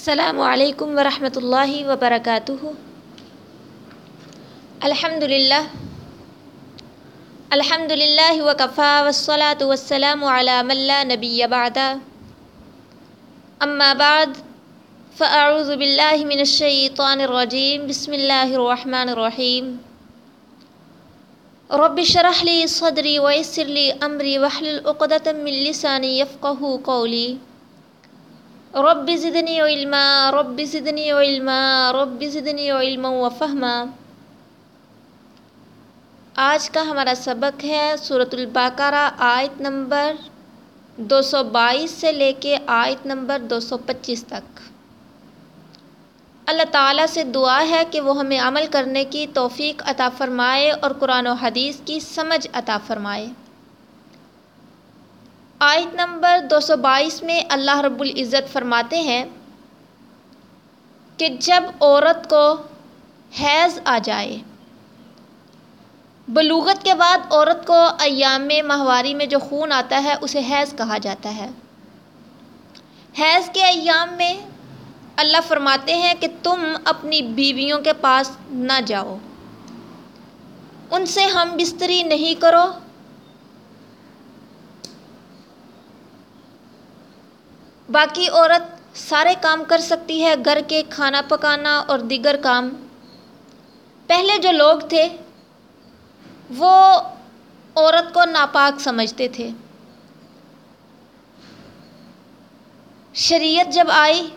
السلام علیکم ورحمۃ اللہ وبرکاتہ۔ الحمد للہ الحمد للہ وکفا وصلاۃ والسلام علی من لا نبی بعد۔ اما بعد، فاعوذ باللہ من الشیطان الرجیم۔ بسم اللہ الرحمن الرحیم۔ رب اشرح لی صدری ویسر لی امری واحلل عقدۃ من لسانی یفقهوا قولی۔ رب زدنی علما رب زدنی علما رب زدنی علما و فہما۔ آج کا ہمارا سبق ہے صورت البقرہ آیت نمبر دو سو بائیس سے لے کے آیت نمبر دو سو پچیس تک۔ اللہ تعالیٰ سے دعا ہے کہ وہ ہمیں عمل کرنے کی توفیق عطا فرمائے اور قرآن و حدیث کی سمجھ عطا فرمائے۔ آیت نمبر دو سو بائیس میں اللہ رب العزت فرماتے ہیں کہ جب عورت کو حیض آ جائے، بلوغت کے بعد عورت کو ایام ماہواری میں جو خون آتا ہے، اسے حیض کہا جاتا ہے۔ حیض کے ایام میں اللہ فرماتے ہیں کہ تم اپنی بیویوں کے پاس نہ جاؤ۔ ان سے ہم بستری نہیں کرو باقی عورت سارے کام کر سکتی ہے، گھر کے کھانا پکانا اور دیگر کام۔ پہلے جو لوگ تھے، وہ عورت کو ناپاک سمجھتے تھے۔ شریعت جب آئی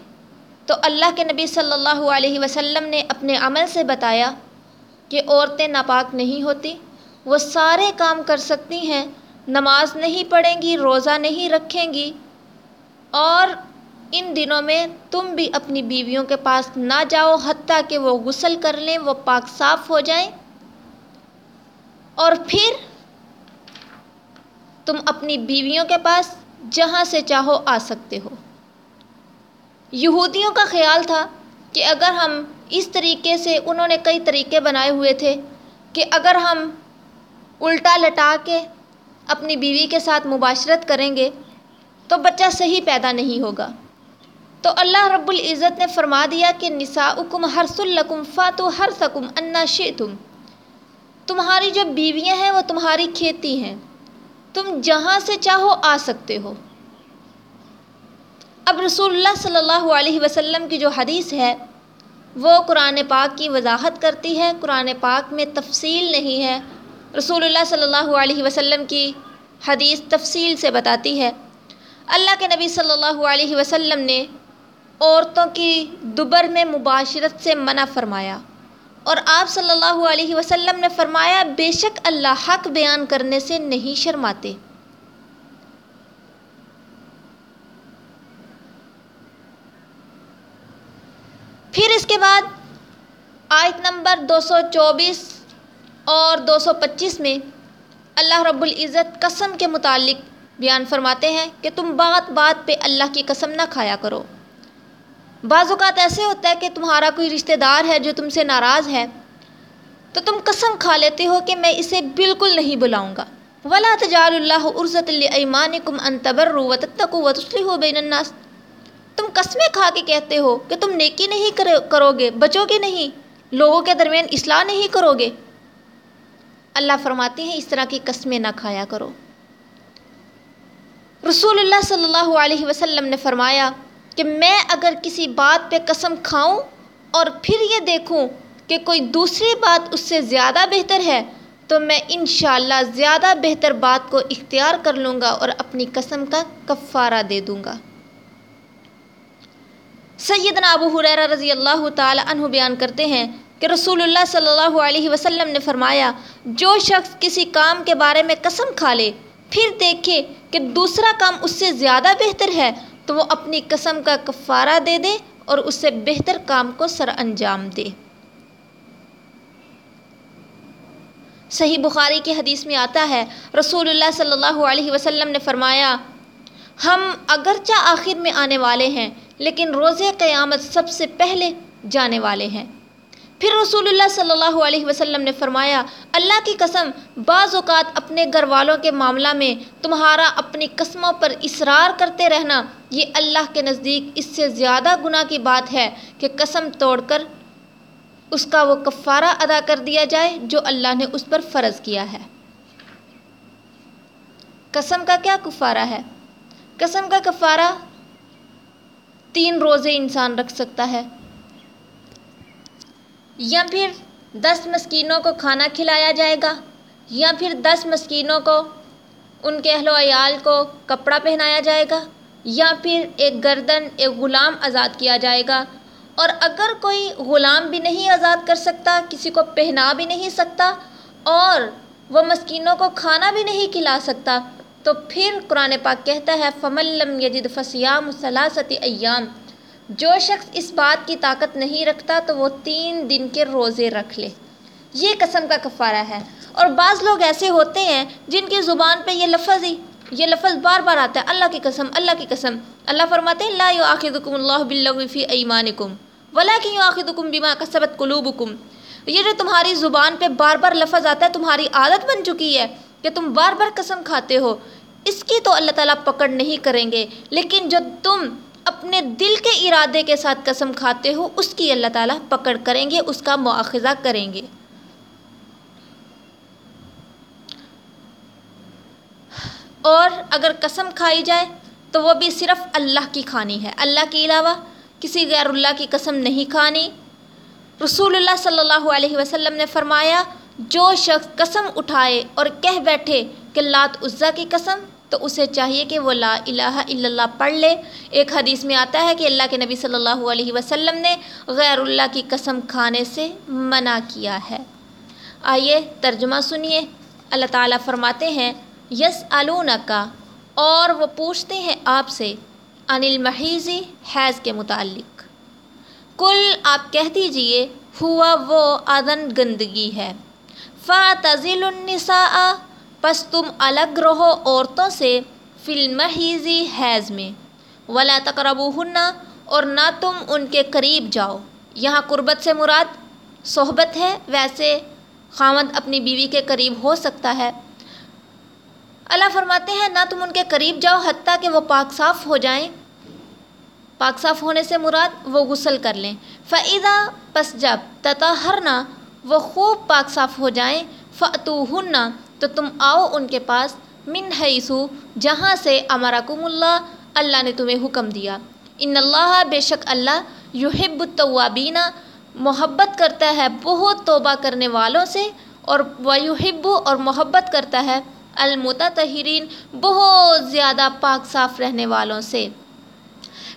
تو اللہ کے نبی صلی اللہ علیہ وسلم نے اپنے عمل سے بتایا کہ عورتیں ناپاک نہیں ہوتی، وہ سارے کام کر سکتی ہیں، نماز نہیں پڑھیں گی، روزہ نہیں رکھیں گی۔ اور ان دنوں میں تم بھی اپنی بیویوں کے پاس نہ جاؤ، حتیٰ کہ وہ غسل کر لیں، وہ پاک صاف ہو جائیں۔ اور پھر تم اپنی بیویوں کے پاس جہاں سے چاہو آ سکتے ہو۔ یہودیوں کا خیال تھا کہ اگر ہم اس طریقے سے انہوں نے کئی طریقے بنائے ہوئے تھے کہ اگر ہم الٹا لٹا کے اپنی بیوی کے ساتھ مباشرت کریں گے تو بچہ صحیح پیدا نہیں ہوگا۔ تو اللہ رب العزت نے فرما دیا کہ نساؤکم حرس الکم فاتو ہر سکم انا تم تمہاری جو بیویاں ہیں وہ تمہاری کھیتی ہیں۔ تم جہاں سے چاہو آ سکتے ہو۔ اب رسول اللہ صلی اللہ علیہ وسلم کی جو حدیث ہے، وہ قرآن پاک کی وضاحت کرتی ہے۔ قرآن پاک میں تفصیل نہیں ہے۔ رسول اللہ صلی اللہ علیہ وسلم کی حدیث تفصیل سے بتاتی ہے۔ اللہ کے نبی صلی اللہ علیہ وسلم نے عورتوں کی دوبر میں مباشرت سے منع فرمایا۔ اور آپ صلی اللہ علیہ وسلم نے فرمایا، بے شک اللہ حق بیان کرنے سے نہیں شرماتے۔ پھر اس کے بعد آیت نمبر دو سو چوبیس اور دو سو پچیس میں اللہ رب العزت قسم کے متعلق بیان فرماتے ہیں کہ تم بات بات پہ اللہ کی قسم نہ کھایا کرو۔ بعض اوقات ایسے ہوتا ہے کہ تمہارا کوئی رشتہ دار ہے جو تم سے ناراض ہے، تو تم قسم کھا لیتے ہو کہ میں اسے بالکل نہیں بلاؤں گا۔ ولا تجال اللہ عرضت المان کم انتبر و و ہو بین الناس۔ تم قسمیں کھا کے کہتے ہو کہ تم نیکی نہیں کرو گے بچو گے نہیں، لوگوں کے درمیان اصلاح نہیں کرو گے اللہ فرماتے ہیں اس طرح کی قسمیں نہ کھایا کرو۔ رسول اللہ صلی اللہ علیہ وسلم نے فرمایا کہ میں اگر کسی بات پہ قسم کھاؤں اور پھر یہ دیکھوں کہ کوئی دوسری بات اس سے زیادہ بہتر ہے، تو میں انشاءاللہ زیادہ بہتر بات کو اختیار کر لوں گا اور اپنی قسم کا کفارہ دے دوں گا۔ سیدنا ابو حریرہ رضی اللہ تعالی عنہ بیان کرتے ہیں کہ رسول اللہ صلی اللہ علیہ وسلم نے فرمایا، جو شخص کسی کام کے بارے میں قسم کھا لے پھر دیکھے کہ دوسرا کام اس سے زیادہ بہتر ہے، تو وہ اپنی قسم کا کفارہ دے دے اور اس سے بہتر کام کو سر انجام دے۔ صحیح بخاری کی حدیث میں آتا ہے، رسول اللہ صلی اللہ علیہ وسلم نے فرمایا، ہم اگرچہ آخر میں آنے والے ہیں، لیکن روز قیامت سب سے پہلے جانے والے ہیں۔ پھر رسول اللہ صلی اللہ علیہ وسلم نے فرمایا، اللہ کی قسم، بعض اوقات اپنے گھر والوں کے معاملہ میں تمہارا اپنی قسموں پر اصرار کرتے رہنا، یہ اللہ کے نزدیک اس سے زیادہ گناہ کی بات ہے کہ قسم توڑ کر اس کا وہ کفارہ ادا کر دیا جائے جو اللہ نے اس پر فرض کیا ہے۔ قسم کا کیا کفارہ ہے؟ قسم کا کفارہ تین روزے انسان رکھ سکتا ہے۔ یا پھر دس مسکینوں کو کھانا کھلایا جائے گا، یا پھر دس مسکینوں کو ان کے اہل و عیال کو کپڑا پہنایا جائے گا، یا پھر ایک گردن، ایک غلام آزاد کیا جائے گا۔ اور اگر کوئی غلام بھی نہیں آزاد کر سکتا، کسی کو پہنا بھی نہیں سکتا اور وہ مسکینوں کو کھانا بھی نہیں کھلا سکتا، تو پھر قرآن پاک کہتا ہے فمل لم یجد فسیام ثلاثت ایام جو شخص اس بات کی طاقت نہیں رکھتا تو وہ تین دن کے روزے رکھ لے۔ یہ قسم کا کفارہ ہے۔ اور بعض لوگ ایسے ہوتے ہیں جن کی زبان پہ یہ لفظ ہی، یہ لفظ بار بار آتا ہے۔ اللہ کی قسم، اللہ کی قسم۔ اللہ فرماتے ہیں، لا یؤاخذکم اللہ باللغو فی ایمانکم، ولیکن یؤاخذکم بما کسبت قلوبکم۔ یہ جو تمہاری زبان پہ بار بار لفظ آتا ہے، تمہاری عادت بن چکی ہے کہ تم بار بار قسم کھاتے ہو۔ اس کی تو اللہ تعالیٰ پکڑ نہیں کریں گے، لیکن جو تم اپنے دل کے ارادے کے ساتھ قسم کھاتے ہو، اس کی اللہ تعالیٰ پکڑ کریں گے، اس کا مواخذہ کریں گے۔ اور اگر قسم کھائی جائے تو وہ بھی صرف اللہ کی کھانی ہے۔ اللہ کے علاوہ کسی غیر اللہ کی قسم نہیں کھانی۔ رسول اللہ صلی اللہ علیہ وسلم نے فرمایا، جو شخص قسم اٹھائے اور کہہ بیٹھے کہ لات عزا کی قسم تو اسے چاہیے کہ وہ لا الہ الا اللہ پڑھ لے۔ ایک حدیث میں آتا ہے کہ اللہ کے نبی صلی اللہ علیہ وسلم نے غیر اللہ کی قسم کھانے سے منع کیا ہے۔ آئیے ترجمہ سنیے۔ اللہ تعالیٰ فرماتے ہیں یس کا اور وہ پوچھتے ہیں آپ سے ان المحیزی حیض کے متعلق۔ کل آپ کہہ دیجیے، ہوا وہ آدن گندگی ہے۔ فاتزل النساء پس تم الگ رہو عورتوں سے فلم ہیزی حیض میں، ولا تقرب اور نہ تم ان کے قریب جاؤ۔ یہاں قربت سے مراد صحبت ہے، ویسے خامد اپنی بیوی کے قریب ہو سکتا ہے۔ اللہ فرماتے ہیں، نہ تم ان کے قریب جاؤ، حتیٰ کہ وہ پاک صاف ہو جائیں۔ پاک صاف ہونے سے مراد وہ غسل کر لیں۔ فعدہ پس جب تطہرنا وہ خوب پاک صاف ہو جائیں۔ فتو تو تم آؤ ان کے پاس، من حیثو، جہاں سے امرکم اللہ اللہ نے تمہیں حکم دیا۔ ان اللہ، بے شک اللہ، یحب التوابین، محبت کرتا ہے بہت توبہ کرنے والوں سے، اور ویحب اور محبت کرتا ہے المتطہرین، بہت زیادہ پاک صاف رہنے والوں سے۔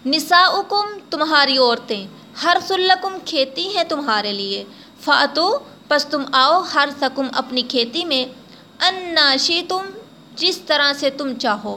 نساؤکم، تمہاری عورتیں ہر سلکم کھیتی ہیں تمہارے لیے۔ فاتو، پس تم آؤ ہر سکم اپنی کھیتی میں اناشی تم جس طرح سے تم چاہو۔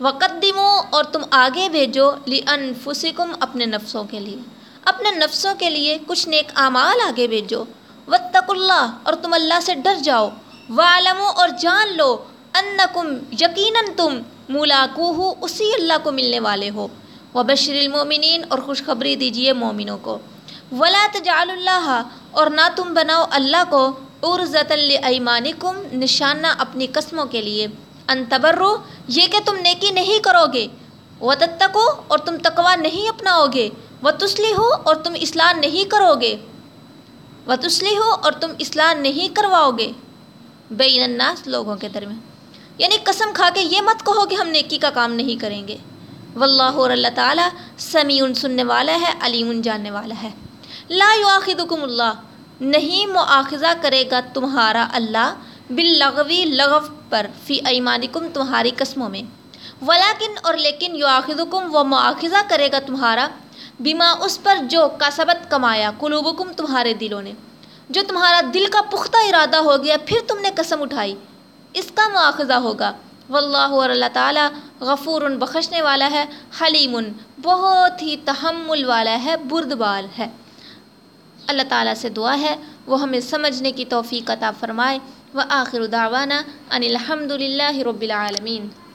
وقدمو اور تم آگے بھیجو لی انفسکم اپنے نفسوں کے لیے۔ اپنے نفسوں کے لیے کچھ نیک اعمال آگے بھیجو۔ وطق اللہ اور تم اللہ سے ڈر جاؤ۔ وعلمو اور جان لو انکم یقیناً تم ملاقو ہو اسی اللہ کو ملنے والے ہو۔ وبشر المومنین اور خوشخبری دیجیے مومنوں کو۔ ولا تجعل اللہ اور نہ تم بناؤ اللہ کو۔ عرضۃ الایمانکم نشانہ اپنی قسموں کے لیے۔ ان تبرو، یہ کہ تم نیکی نہیں کرو گے۔ و تتقو اور تم تقوا نہیں اپناؤ گے۔ و تسلی ہو اور تم اصلاح نہیں کرو گے۔ و تسلی ہو اور تم اصلاح نہیں کرواؤ گے۔ بین الناس، لوگوں کے درمیان۔ یعنی قسم کھا کے یہ مت کہو کہ ہم نیکی کا کام نہیں کریں گے۔ واللہ اور اللہ تعالیٰ سمیع سننے والا ہے علیم جاننے والا ہے۔ لا یواخدکم اللہ نہیں مواخذہ کرے گا تمہارا اللہ باللغوی لغو پر فی ایمانکم تمہاری قسموں میں۔ ولیکن اور لیکن یواخدکم وہ مواخذہ کرے گا تمہارا بیما اس پر جو کسبت کمایا قلوبکم تمہارے دلوں نے۔ جو تمہارا دل کا پختہ ارادہ ہو گیا پھر تم نے قسم اٹھائی۔ اس کا مواخذہ ہوگا۔ واللہ اور اللہ تعالیٰ غفور بخشنے والا ہے، حلیم، بہت ہی تحمل والا ہے بردبال ہے۔ اللہ تعالیٰ سے دعا ہے، وہ ہمیں سمجھنے کی توفیق عطا فرمائے۔ و آخر دعوانا ان الحمد للہ رب العالمین۔